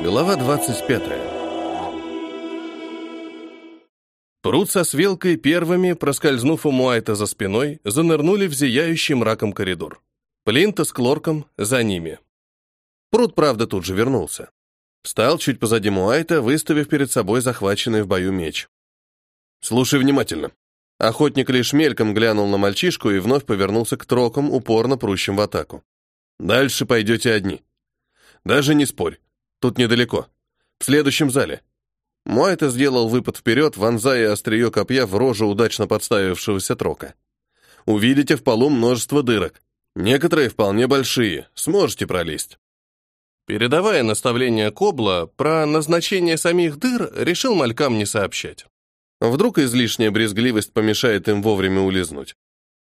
Глава 25. Пруд со свелкой первыми, проскользнув у Муайта за спиной, занырнули в зияющий мраком коридор. Плинта с Клорком за ними. Пруд, правда, тут же вернулся. Встал чуть позади Муайта, выставив перед собой захваченный в бою меч. «Слушай внимательно». Охотник лишь мельком глянул на мальчишку и вновь повернулся к трокам, упорно прущим в атаку. «Дальше пойдете одни. Даже не спорь. Тут недалеко. В следующем зале. Муайта сделал выпад вперед, вонзая острие копья в рожу удачно подставившегося трока. Увидите в полу множество дырок. Некоторые вполне большие, сможете пролезть. Передавая наставление Кобла, про назначение самих дыр решил малькам не сообщать. Вдруг излишняя брезгливость помешает им вовремя улизнуть.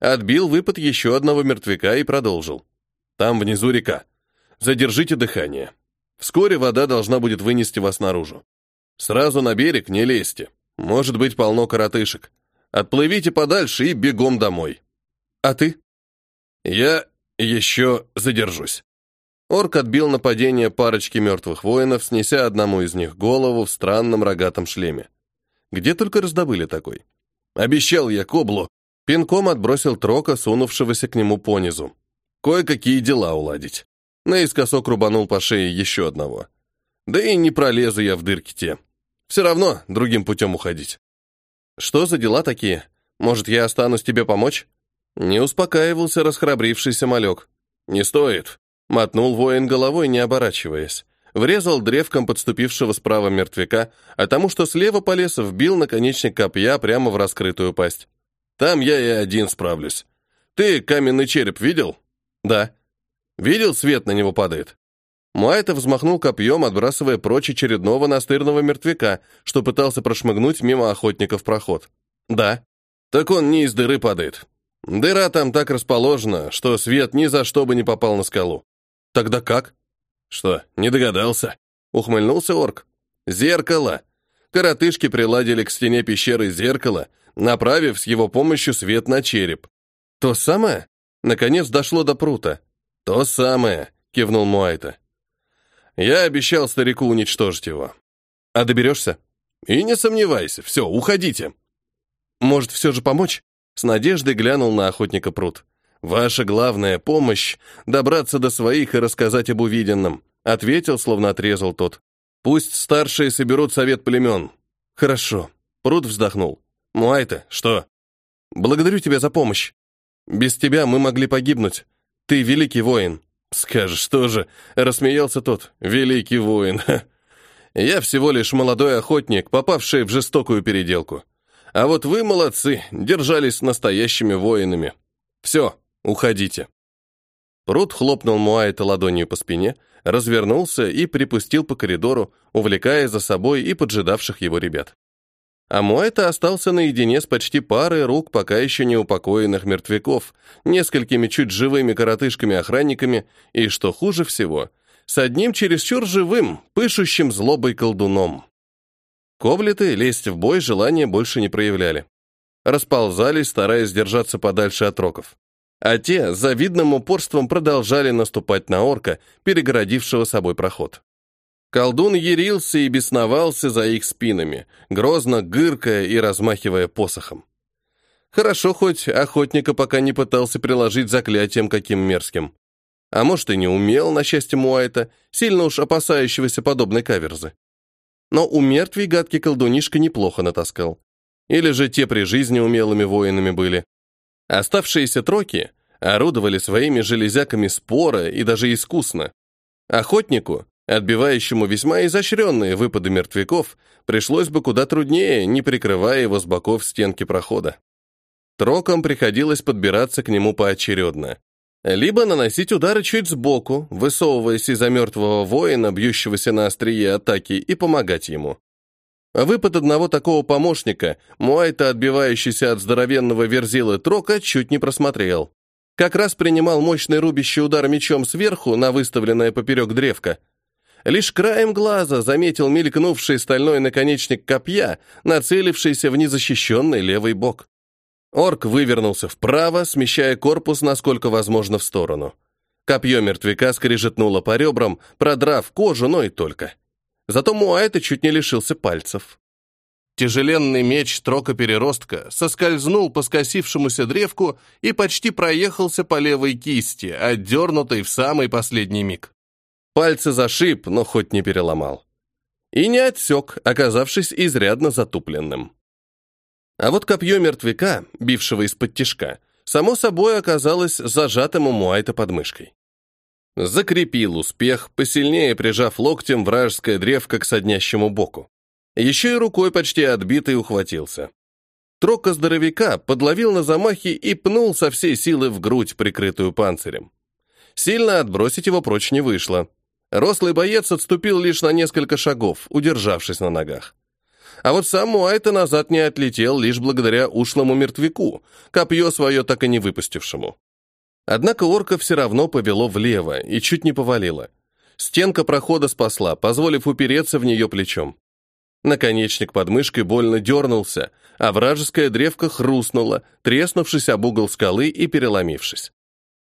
Отбил выпад еще одного мертвяка и продолжил. Там внизу река. Задержите дыхание. Вскоре вода должна будет вынести вас наружу. Сразу на берег не лезьте. Может быть полно коротышек. Отплывите подальше и бегом домой. А ты? Я еще задержусь. Орк отбил нападение парочки мертвых воинов, снеся одному из них голову в странном рогатом шлеме. Где только раздобыли такой. Обещал я Коблу. Пинком отбросил трока, сунувшегося к нему понизу. Кое-какие дела уладить. Наискосок рубанул по шее еще одного. Да и не пролезу я в дырки те. Все равно другим путем уходить. Что за дела такие? Может, я останусь тебе помочь? Не успокаивался расхрабрившийся малек. Не стоит. Мотнул воин головой, не оборачиваясь. Врезал древком подступившего справа мертвяка, а тому, что слева полез, вбил наконечник копья прямо в раскрытую пасть. Там я и один справлюсь. Ты каменный череп видел? Да. Видел, свет на него падает? Муайта взмахнул копьем, отбрасывая прочь очередного настырного мертвяка, что пытался прошмыгнуть мимо охотников проход. Да. Так он не из дыры падает. Дыра там так расположена, что свет ни за что бы не попал на скалу. Тогда как? Что, не догадался? Ухмыльнулся орк. Зеркало. Коротышки приладили к стене пещеры зеркало, направив с его помощью свет на череп. То самое? Наконец дошло до прута. «То самое», — кивнул Муайта. «Я обещал старику уничтожить его. А доберешься?» «И не сомневайся. Все, уходите». «Может, все же помочь?» С надеждой глянул на охотника пруд. «Ваша главная помощь — добраться до своих и рассказать об увиденном», — ответил, словно отрезал тот. «Пусть старшие соберут совет племен». «Хорошо». Пруд вздохнул. «Муайта, что?» «Благодарю тебя за помощь. Без тебя мы могли погибнуть. Ты великий воин. Скажешь, что же? Рассмеялся тот. Великий воин. Я всего лишь молодой охотник, попавший в жестокую переделку. А вот вы молодцы, держались настоящими воинами. Все, уходите. Прут хлопнул Муайта ладонью по спине, развернулся и припустил по коридору, увлекая за собой и поджидавших его ребят. А Муэта остался наедине с почти парой рук пока еще не упокоенных мертвяков, несколькими чуть живыми коротышками-охранниками и, что хуже всего, с одним чересчур живым, пышущим злобой колдуном. Коблеты лезть в бой желания больше не проявляли. Расползались, стараясь держаться подальше от роков. А те завидным упорством продолжали наступать на орка, перегородившего собой проход. Колдун ярился и бесновался за их спинами, грозно гыркая и размахивая посохом. Хорошо, хоть охотника пока не пытался приложить заклятием каким мерзким. А может, и не умел, на счастье Муайта, сильно уж опасающегося подобной каверзы. Но у мертвей гадкий колдунишка неплохо натаскал. Или же те при жизни умелыми воинами были. Оставшиеся троки орудовали своими железяками спора и даже искусно. Охотнику Отбивающему весьма изощренные выпады мертвяков пришлось бы куда труднее, не прикрывая его с боков стенки прохода. Трокам приходилось подбираться к нему поочередно. Либо наносить удары чуть сбоку, высовываясь из-за мертвого воина, бьющегося на острие атаки, и помогать ему. Выпад одного такого помощника, Муайта, отбивающийся от здоровенного верзилы Трока, чуть не просмотрел. Как раз принимал мощный рубящий удар мечом сверху на выставленное поперек древко — Лишь краем глаза заметил мелькнувший стальной наконечник копья, нацелившийся в незащищенный левый бок. Орк вывернулся вправо, смещая корпус насколько возможно в сторону. Копье мертвяка скрежетнуло по ребрам, продрав кожу, но и только. Зато Муайта чуть не лишился пальцев. Тяжеленный меч трока-переростка соскользнул по скосившемуся древку и почти проехался по левой кисти, отдернутой в самый последний миг. Пальцы зашиб, но хоть не переломал. И не отсек, оказавшись изрядно затупленным. А вот копье мертвяка, бившего из-под тишка, само собой оказалось зажатым у Муайта под мышкой. Закрепил успех, посильнее прижав локтем вражеское древко к соднящему боку. Еще и рукой почти отбитый ухватился. Трока здоровяка подловил на замахе и пнул со всей силы в грудь, прикрытую панцирем. Сильно отбросить его прочь не вышло. Рослый боец отступил лишь на несколько шагов, удержавшись на ногах. А вот сам Муайта назад не отлетел лишь благодаря ушлому мертвяку, копье свое так и не выпустившему. Однако орка все равно повело влево и чуть не повалило. Стенка прохода спасла, позволив упереться в нее плечом. Наконечник под мышкой больно дернулся, а вражеская древка хрустнула, треснувшись об угол скалы и переломившись.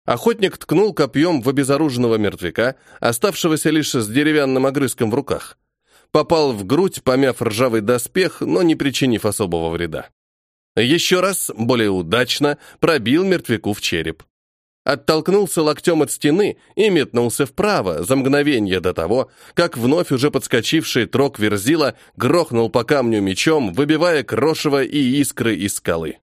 Охотник ткнул копьем в обезоруженного мертвяка, оставшегося лишь с деревянным огрызком в руках. Попал в грудь, помяв ржавый доспех, но не причинив особого вреда. Еще раз, более удачно, пробил мертвяку в череп. Оттолкнулся локтем от стены и метнулся вправо за мгновение до того, как вновь уже подскочивший трок верзила грохнул по камню мечом, выбивая крошево и искры из скалы.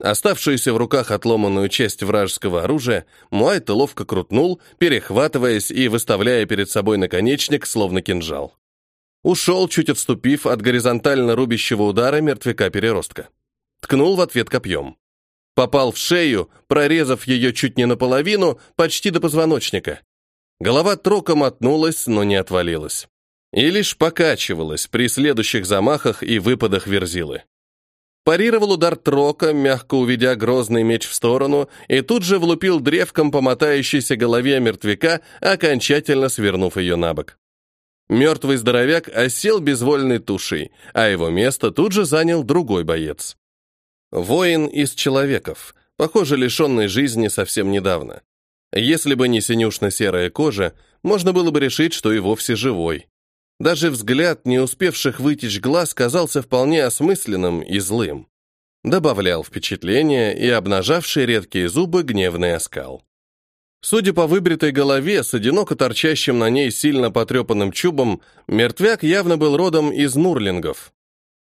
Оставшуюся в руках отломанную часть вражеского оружия Муайт ловко крутнул, перехватываясь и выставляя перед собой наконечник, словно кинжал. Ушел, чуть отступив от горизонтально рубящего удара мертвяка-переростка. Ткнул в ответ копьем. Попал в шею, прорезав ее чуть не наполовину, почти до позвоночника. Голова троком мотнулась, но не отвалилась. И лишь покачивалась при следующих замахах и выпадах верзилы. Парировал удар трока, мягко уведя грозный меч в сторону, и тут же влупил древком по мотающейся голове мертвяка, окончательно свернув ее на бок. Мертвый здоровяк осел безвольной тушей, а его место тут же занял другой боец. Воин из человеков, похоже, лишенный жизни совсем недавно. Если бы не синюшно-серая кожа, можно было бы решить, что и вовсе живой. Даже взгляд не успевших вытечь глаз казался вполне осмысленным и злым. Добавлял впечатление и обнажавший редкие зубы гневный оскал. Судя по выбритой голове с одиноко торчащим на ней сильно потрепанным чубом, мертвяк явно был родом из Нурлингов.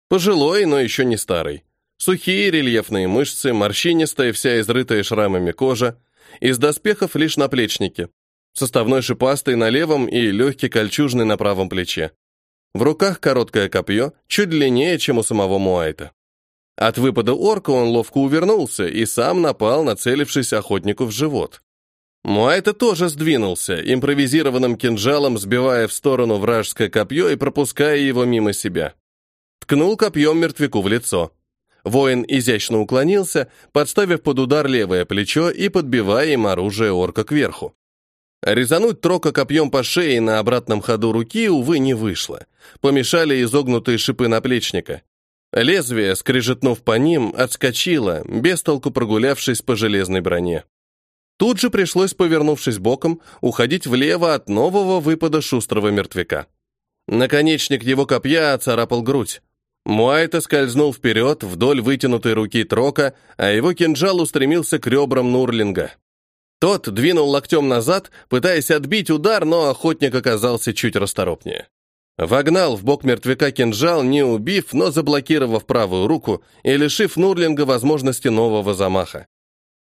Пожилой, но еще не старый. Сухие рельефные мышцы, морщинистая, вся изрытая шрамами кожа. Из доспехов лишь наплечники. Составной шипастый на левом и легкий кольчужный на правом плече. В руках короткое копье, чуть длиннее, чем у самого Муайта. От выпада орка он ловко увернулся и сам напал, нацелившись охотнику в живот. Муайта тоже сдвинулся, импровизированным кинжалом сбивая в сторону вражеское копье и пропуская его мимо себя. Ткнул копьем мертвяку в лицо. Воин изящно уклонился, подставив под удар левое плечо и подбивая им оружие орка кверху. Резануть трока копьем по шее на обратном ходу руки, увы, не вышло. Помешали изогнутые шипы наплечника. Лезвие, скрежетнув по ним, отскочило, без толку прогулявшись по железной броне. Тут же пришлось, повернувшись боком, уходить влево от нового выпада шустрого мертвяка. Наконечник его копья оцарапал грудь. Муайта скользнул вперед вдоль вытянутой руки Трока, а его кинжал устремился к ребрам Нурлинга. Тот двинул локтем назад, пытаясь отбить удар, но охотник оказался чуть расторопнее. Вогнал в бок мертвяка кинжал, не убив, но заблокировав правую руку и лишив Нурлинга возможности нового замаха.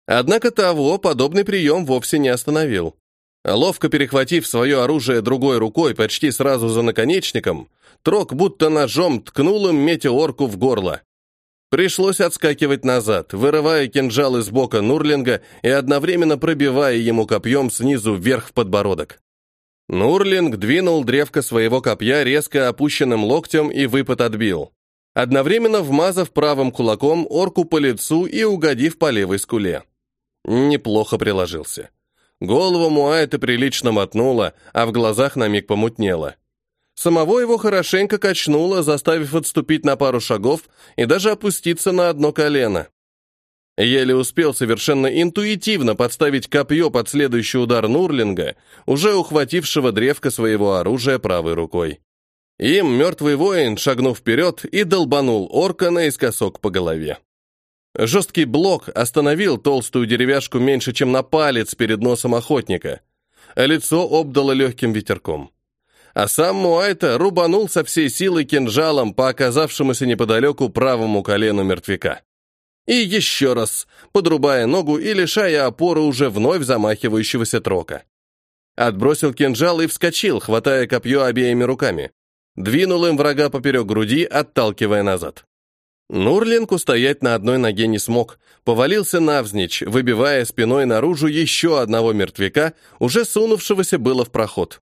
Однако того подобный прием вовсе не остановил. Ловко перехватив свое оружие другой рукой почти сразу за наконечником, Трок будто ножом ткнул им метеорку в горло. Пришлось отскакивать назад, вырывая кинжал из бока Нурлинга и одновременно пробивая ему копьем снизу вверх в подбородок. Нурлинг двинул древко своего копья резко опущенным локтем и выпад отбил, одновременно вмазав правым кулаком орку по лицу и угодив по левой скуле. Неплохо приложился. Голову Муайта прилично мотнуло, а в глазах на миг помутнело. Самого его хорошенько качнуло, заставив отступить на пару шагов и даже опуститься на одно колено. Еле успел совершенно интуитивно подставить копье под следующий удар Нурлинга, уже ухватившего древко своего оружия правой рукой. Им мертвый воин, шагнув вперед, и долбанул орка наискосок по голове. Жесткий блок остановил толстую деревяшку меньше, чем на палец перед носом охотника, а лицо обдало легким ветерком. А сам Муайта рубанул со всей силы кинжалом по оказавшемуся неподалеку правому колену мертвяка. И еще раз, подрубая ногу и лишая опоры уже вновь замахивающегося трока. Отбросил кинжал и вскочил, хватая копье обеими руками. Двинул им врага поперек груди, отталкивая назад. Нурлинг устоять на одной ноге не смог, повалился навзничь, выбивая спиной наружу еще одного мертвяка, уже сунувшегося было в проход.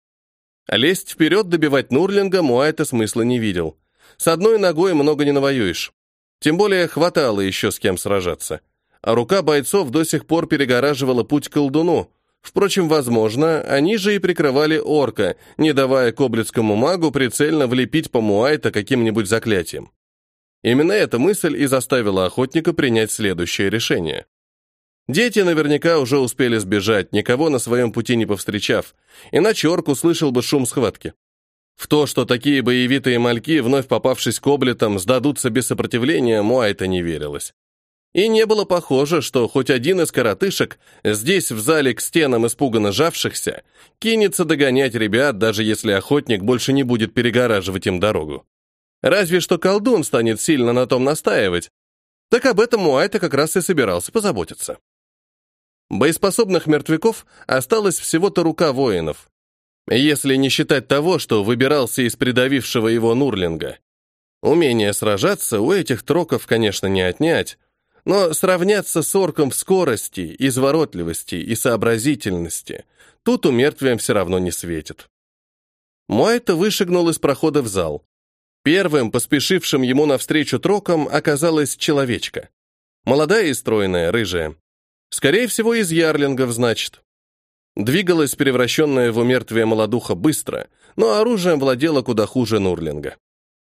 Лезть вперед добивать Нурлинга Муайта смысла не видел. С одной ногой много не навоюешь. Тем более хватало еще с кем сражаться. А рука бойцов до сих пор перегораживала путь к колдуну. Впрочем, возможно, они же и прикрывали орка, не давая коблицкому магу прицельно влепить по Муайта каким-нибудь заклятием. Именно эта мысль и заставила охотника принять следующее решение. Дети наверняка уже успели сбежать, никого на своем пути не повстречав, иначе орк услышал бы шум схватки. В то, что такие боевитые мальки, вновь попавшись к облитам, сдадутся без сопротивления, Муайта не верилось. И не было похоже, что хоть один из коротышек, здесь в зале к стенам испуганно жавшихся, кинется догонять ребят, даже если охотник больше не будет перегораживать им дорогу. Разве что колдун станет сильно на том настаивать. Так об этом Муайта как раз и собирался позаботиться. Боеспособных мертвяков осталось всего-то рука воинов, если не считать того, что выбирался из придавившего его Нурлинга. Умение сражаться у этих троков, конечно, не отнять, но сравняться с орком в скорости, изворотливости и сообразительности тут у мертвиям все равно не светит. Муайта вышагнул из прохода в зал. Первым, поспешившим ему навстречу трокам, оказалась человечка. Молодая и стройная, рыжая. Скорее всего, из ярлингов, значит. Двигалась превращенная в умертвие молодуха быстро, но оружием владела куда хуже Нурлинга.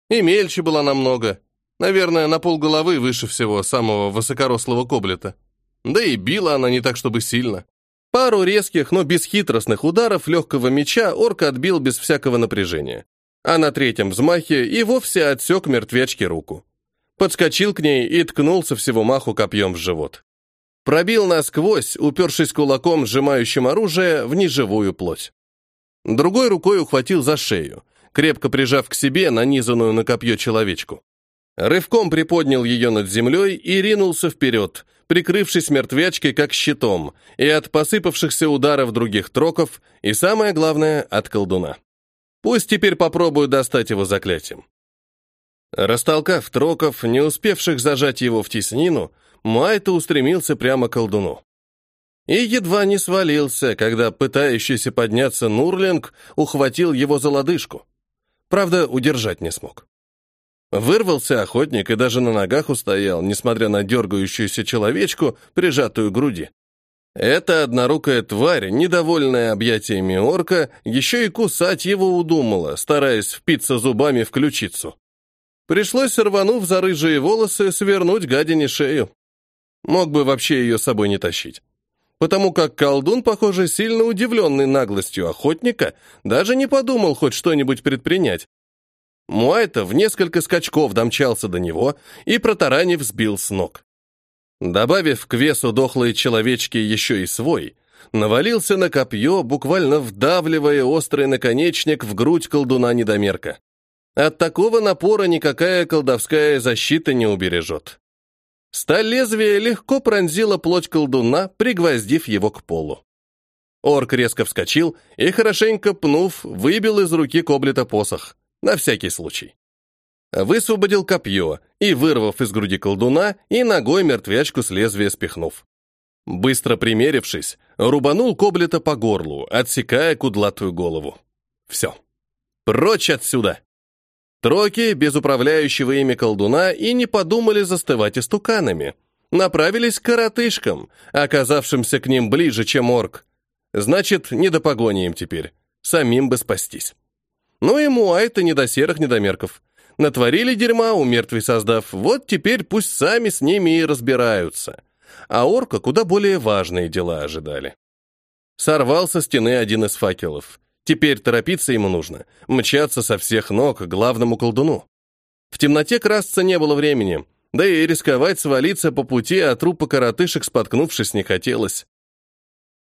И мельче была намного. Наверное, на полголовы выше всего самого высокорослого коблета. Да и била она не так, чтобы сильно. Пару резких, но бесхитростных ударов легкого меча орк отбил без всякого напряжения. А на третьем взмахе и вовсе отсек мертвячке руку. Подскочил к ней и ткнулся всего маху копьем в живот. Пробил насквозь, упершись кулаком, сжимающим оружие, в неживую плоть. Другой рукой ухватил за шею, крепко прижав к себе нанизанную на копье человечку. Рывком приподнял ее над землей и ринулся вперед, прикрывшись мертвячкой как щитом, и от посыпавшихся ударов других троков, и самое главное, от колдуна. Пусть теперь попробую достать его заклятием. Растолкав троков, не успевших зажать его в теснину, Майта устремился прямо к колдуну. И едва не свалился, когда пытающийся подняться Нурлинг ухватил его за лодыжку. Правда, удержать не смог. Вырвался охотник и даже на ногах устоял, несмотря на дергающуюся человечку, прижатую к груди. Эта однорукая тварь, недовольная объятиями орка, еще и кусать его удумала, стараясь впиться зубами в ключицу. Пришлось, рванув за рыжие волосы, свернуть гадине шею. Мог бы вообще ее с собой не тащить. Потому как колдун, похоже, сильно удивленный наглостью охотника, даже не подумал хоть что-нибудь предпринять. Муайта в несколько скачков домчался до него и протаранив сбил с ног. Добавив к весу дохлой человечки еще и свой, навалился на копье, буквально вдавливая острый наконечник в грудь колдуна-недомерка. От такого напора никакая колдовская защита не убережет. Сталь лезвия легко пронзила плоть колдуна, пригвоздив его к полу. Орк резко вскочил и, хорошенько пнув, выбил из руки коблета посох. На всякий случай. Высвободил копье и, вырвав из груди колдуна, и ногой мертвячку с лезвия спихнув. Быстро примерившись, рубанул коблета по горлу, отсекая кудлатую голову. Все. Прочь отсюда! Троки, без управляющего ими колдуна, и не подумали застывать истуканами. Направились к коротышкам, оказавшимся к ним ближе, чем орк. Значит, не до погони им теперь. Самим бы спастись. Ну и Муайта не до серых недомерков. Натворили дерьма, у мертвей создав. Вот теперь пусть сами с ними и разбираются. А орка куда более важные дела ожидали. Сорвал со стены один из факелов. Теперь торопиться ему нужно, мчаться со всех ног к главному колдуну. В темноте красться не было времени, да и рисковать свалиться по пути, а трупа коротышек споткнувшись не хотелось.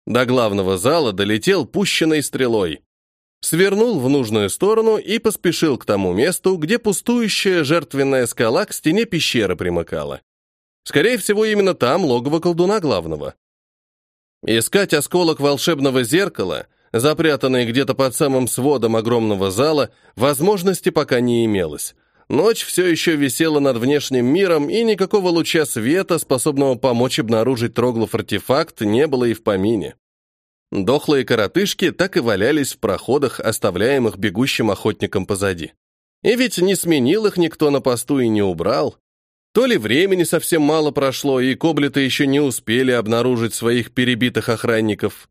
До главного зала долетел пущенной стрелой. Свернул в нужную сторону и поспешил к тому месту, где пустующая жертвенная скала к стене пещеры примыкала. Скорее всего, именно там логово колдуна главного. Искать осколок волшебного зеркала, запрятанный где-то под самым сводом огромного зала, возможности пока не имелось. Ночь все еще висела над внешним миром, и никакого луча света, способного помочь обнаружить троглов артефакт, не было и в помине. Дохлые коротышки так и валялись в проходах, оставляемых бегущим охотником позади. И ведь не сменил их никто на посту и не убрал. То ли времени совсем мало прошло, и коблеты еще не успели обнаружить своих перебитых охранников,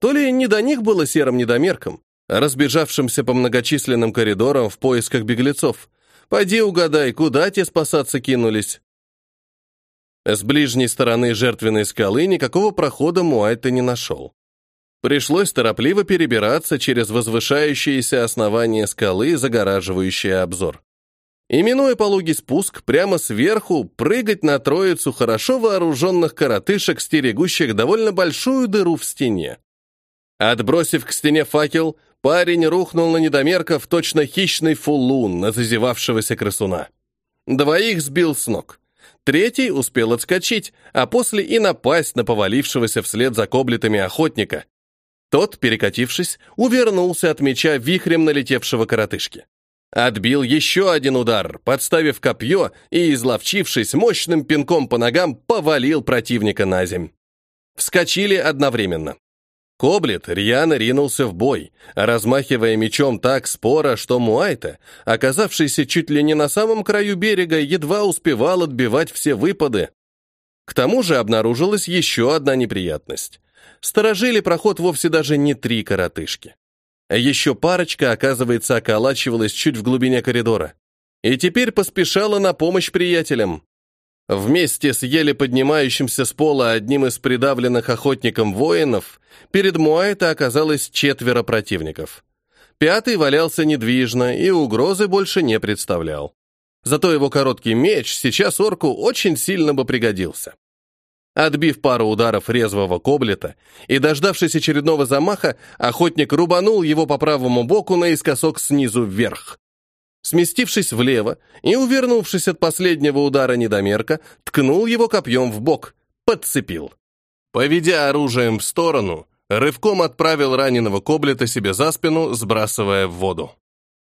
то ли не до них было серым недомерком, разбежавшимся по многочисленным коридорам в поисках беглецов, Пойди угадай, куда те спасаться кинулись. С ближней стороны жертвенной скалы никакого прохода Муайта не нашел. Пришлось торопливо перебираться через возвышающееся основание скалы, загораживающее обзор. Именуя пологий спуск, прямо сверху прыгать на троицу хорошо вооруженных коротышек, стерегущих довольно большую дыру в стене. Отбросив к стене факел, парень рухнул на недомерков точно хищный фулун на зазевавшегося крысуна. Двоих сбил с ног. Третий успел отскочить, а после и напасть на повалившегося вслед за коблетами охотника. Тот, перекатившись, увернулся от меча вихрем налетевшего коротышки. Отбил еще один удар, подставив копье и, изловчившись мощным пинком по ногам, повалил противника на земь. Вскочили одновременно. Коблет рьяно ринулся в бой, размахивая мечом так споро, что Муайта, оказавшийся чуть ли не на самом краю берега, едва успевал отбивать все выпады. К тому же обнаружилась еще одна неприятность. Сторожили проход вовсе даже не три коротышки. Еще парочка, оказывается, околачивалась чуть в глубине коридора. И теперь поспешала на помощь приятелям. Вместе с еле поднимающимся с пола одним из придавленных охотником воинов, перед Муайта оказалось четверо противников. Пятый валялся недвижно и угрозы больше не представлял. Зато его короткий меч сейчас орку очень сильно бы пригодился. Отбив пару ударов резвого коблета и дождавшись очередного замаха, охотник рубанул его по правому боку наискосок снизу вверх. Сместившись влево и увернувшись от последнего удара недомерка, ткнул его копьем в бок, подцепил. Поведя оружием в сторону, рывком отправил раненого коблета себе за спину, сбрасывая в воду.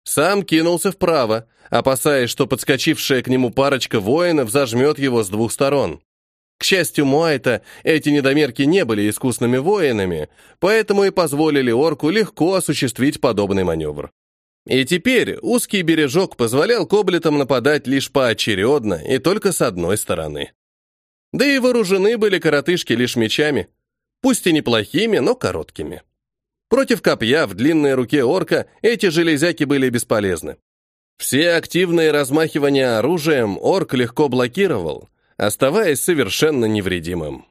Сам кинулся вправо, опасаясь, что подскочившая к нему парочка воинов зажмет его с двух сторон. К счастью Муайта, эти недомерки не были искусными воинами, поэтому и позволили орку легко осуществить подобный маневр. И теперь узкий бережок позволял коблетам нападать лишь поочередно и только с одной стороны. Да и вооружены были коротышки лишь мечами, пусть и неплохими, но короткими. Против копья в длинной руке орка эти железяки были бесполезны. Все активные размахивания оружием орк легко блокировал, оставаясь совершенно невредимым.